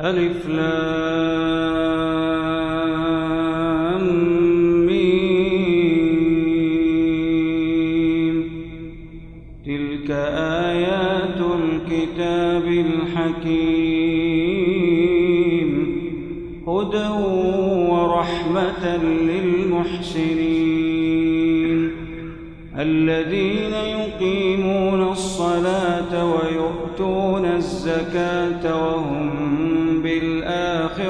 ألف لام ميم. تلك آيات الكتاب الحكيم. هدى ورحمة للمحسنين. الذين يقيمون الصلاة ويؤتون الزكاة وهم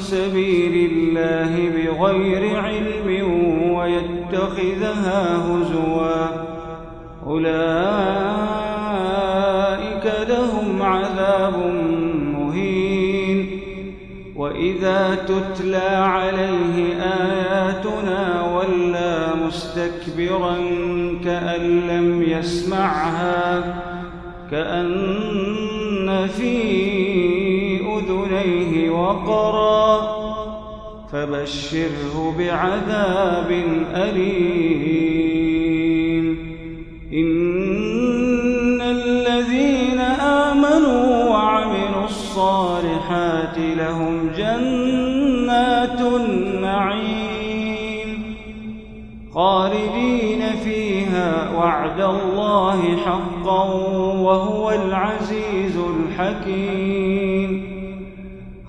سبيل الله بغير علم ويتخذها هزوا. أولئك لهم عذاب مهين. وإذا تتلى عليه آياتنا ولى مستكبرا كأن لم يسمعها كأن في أذنيه وقرا فبشره بعذاب أليم.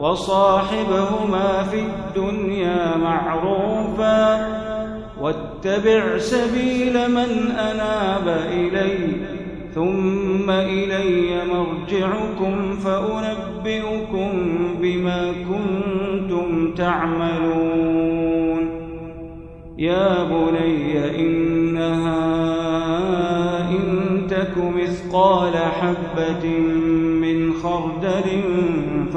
وصاحبهما في الدنيا معروفا واتبع سبيل من أناب إلي ثم إلي مرجعكم فأنبئكم بما كنتم تعملون. يا بني إنها إن تك مثقال حبة من خردل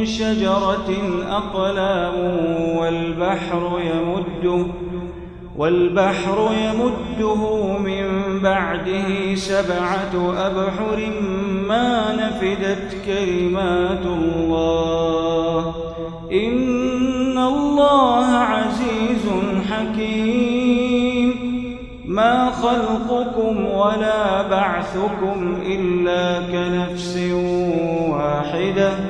من شجرة أقلام والبحر يمده والبحر يمده من بعده سبعة أبحر ما نفدت كلمات الله. إن الله عزيز حكيم. ما خلقكم ولا بعثكم إلا كنفس واحدة.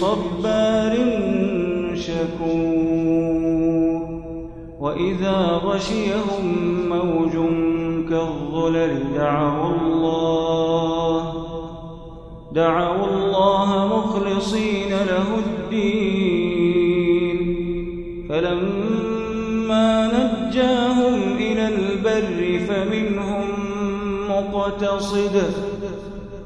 صبار شكور وإذا غشيهم موج كالظلل دعوا الله دعوا الله مخلصين له الدين فلما نجاهم إلى البر فمنهم مقتصد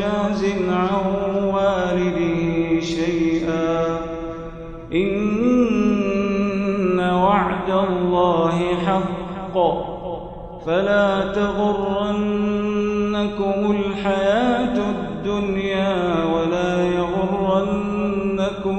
جاز عن والده شيئا. إن وعد الله حق. فلا تغرنكم الحياة الدنيا ولا يغرنكم